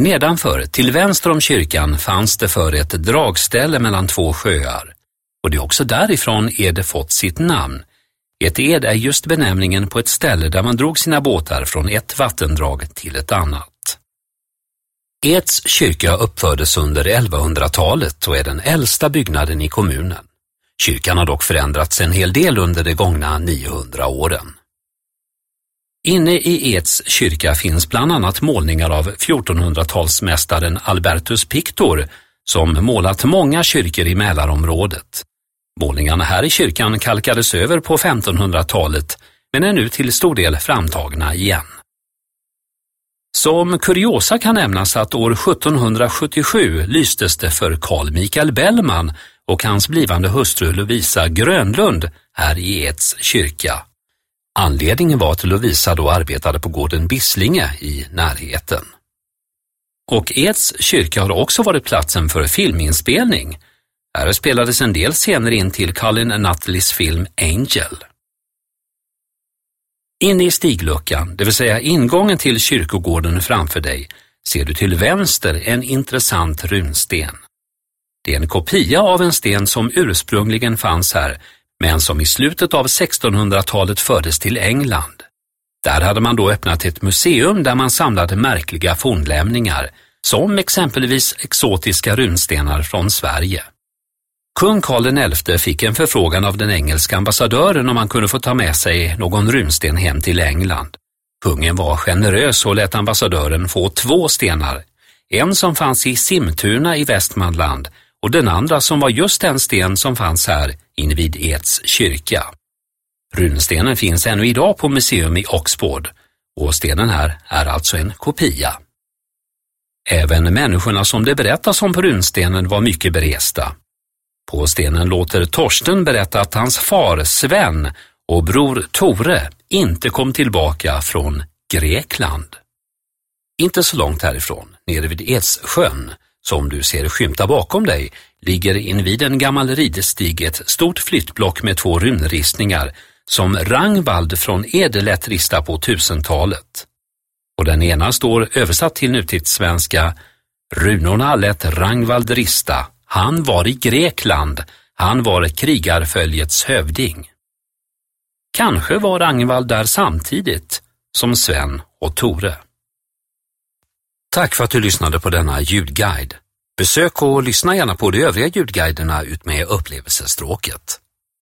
Nedanför, till vänster om kyrkan, fanns det för ett dragställe mellan två sjöar och det är också därifrån Ed fått sitt namn. Ett ed är just benämningen på ett ställe där man drog sina båtar från ett vattendrag till ett annat. Eds kyrka uppfördes under 1100-talet och är den äldsta byggnaden i kommunen. Kyrkan har dock förändrats en hel del under de gångna 900 åren. Inne i Eds kyrka finns bland annat målningar av 1400-talsmästaren Albertus Pictor som målat många kyrkor i Mälarområdet. Målningarna här i kyrkan kalkades över på 1500-talet men är nu till stor del framtagna igen. Som kuriosa kan nämnas att år 1777 lystes det för Carl Michael Bellman och hans blivande hustru Lovisa Grönlund här i Eds kyrka. Anledningen var att Lovisa då arbetade på gården Bisslinge i närheten. Och Eds kyrka har också varit platsen för filminspelning. Här spelades en del scener in till Colin Nutleys film Angel. Inne i stigluckan, det vill säga ingången till kyrkogården framför dig, ser du till vänster en intressant runsten. Det är en kopia av en sten som ursprungligen fanns här, men som i slutet av 1600-talet fördes till England. Där hade man då öppnat ett museum där man samlade märkliga fornlämningar, som exempelvis exotiska runstenar från Sverige. Kung Karl XI fick en förfrågan av den engelska ambassadören om han kunde få ta med sig någon runsten hem till England. Kungen var generös och lät ambassadören få två stenar, en som fanns i Simtuna i Västmanland och den andra som var just den sten som fanns här invid Eds kyrka. Runstenen finns ännu idag på museum i Oxford och stenen här är alltså en kopia. Även människorna som det berättas om på runstenen var mycket beresta. På stenen låter Torsten berätta att hans far Sven och bror Tore inte kom tillbaka från Grekland. Inte så långt härifrån, nere vid Edssjön, som du ser skymta bakom dig, ligger invid en gammal ridestig ett stort flyttblock med två runristningar som Rangvald från Edelätt rista på tusentalet. Och den ena står översatt till nutidssvenska Runorna lät Rangvald rista, han var i Grekland, han var krigarföljets hövding. Kanske var Ragnvald där samtidigt som Sven och Tore. Tack för att du lyssnade på denna ljudguide. Besök och lyssna gärna på de övriga ljudguiderna utmed upplevelsestråket.